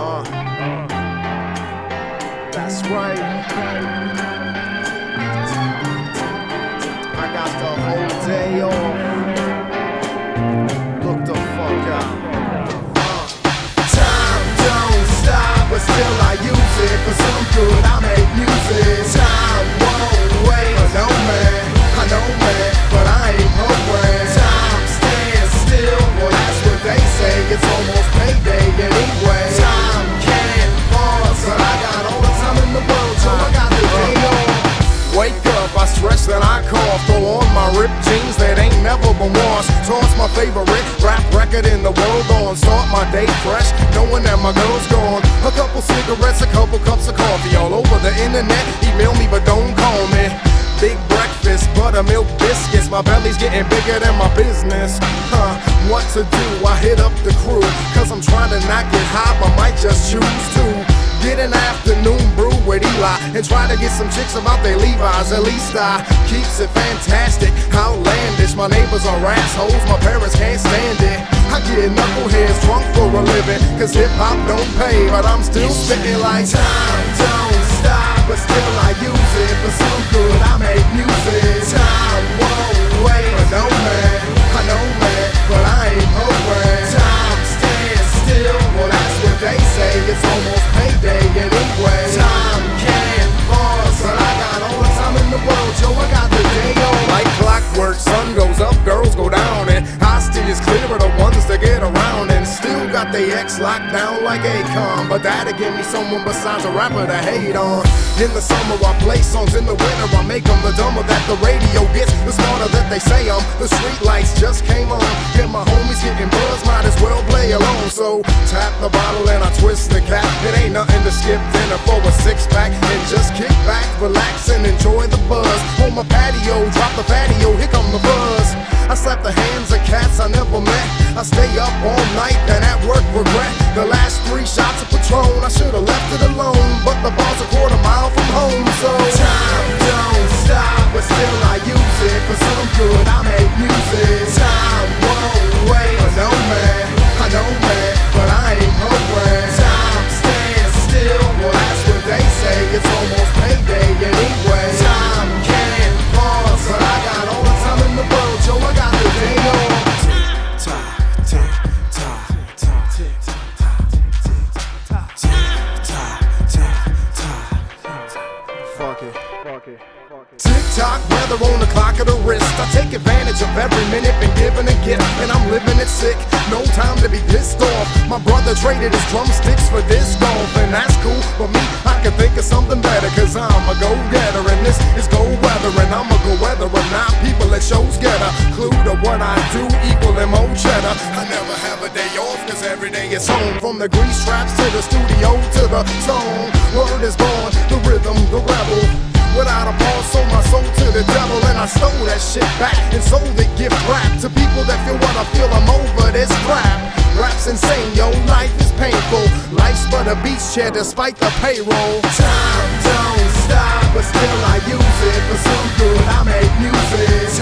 Uh, that's right. Cough. Throw on my ripped jeans that ain't never been washed. Toss my favorite rap record in the world on. Start my day fresh, knowing that my girl's gone. A couple cigarettes, a couple cups of coffee. All over the internet, email me, but don't call me. Big breakfast, buttermilk biscuits. My belly's getting bigger than my business. Huh, what to do? I hit up the crew. Cause I'm trying to not get high, but might just choose to. Get an with Eli and try to get some chicks about their Levi's. At least I keeps it fantastic, outlandish. My neighbors are assholes, my parents can't stand it. I get knuckleheads drunk for a living, cause hip hop don't pay, but I'm still spitting like time don't stop, but still I use it for some good. I make still got the X locked down like Akon. But that'll give me someone besides a rapper to hate on. In the summer, I play songs. In the winter, I make them the dumber that the radio gets. The smarter that they say I'm. The street lights just came on. Yeah, my homies getting buzz, might as well play alone. So tap the bottle and I twist the cap. It ain't nothing to skip dinner for a six pack. And just kick back, relax, and enjoy the buzz. On my patio, drop the patio, here come the buzz. I slap the hands of cats I never met. I stay up all night and at work regret. The last three shots of Patron, I should've left it alone. But the bar's a Tick tock, weather on the clock of the wrist. I take advantage of every minute, been given a gift, and I'm living it sick. No time to be pissed off. My brother traded his drumsticks for this golf, and that's cool. But me, I can think of something better, cause I'm a go getter, and this is cold weather, and I'm a go weather, and now people at shows get a clue to what I do, equal and more cheddar. I never have a day off, cause every day is home. From the grease traps to the studio to the song. Word is born, stole that shit back and sold it gift wrap to people that feel what I feel. I'm over this crap. Rap's insane, yo, life is painful. Life's but a beach chair despite the payroll. Time don't stop, but still I use it for some good. I make music.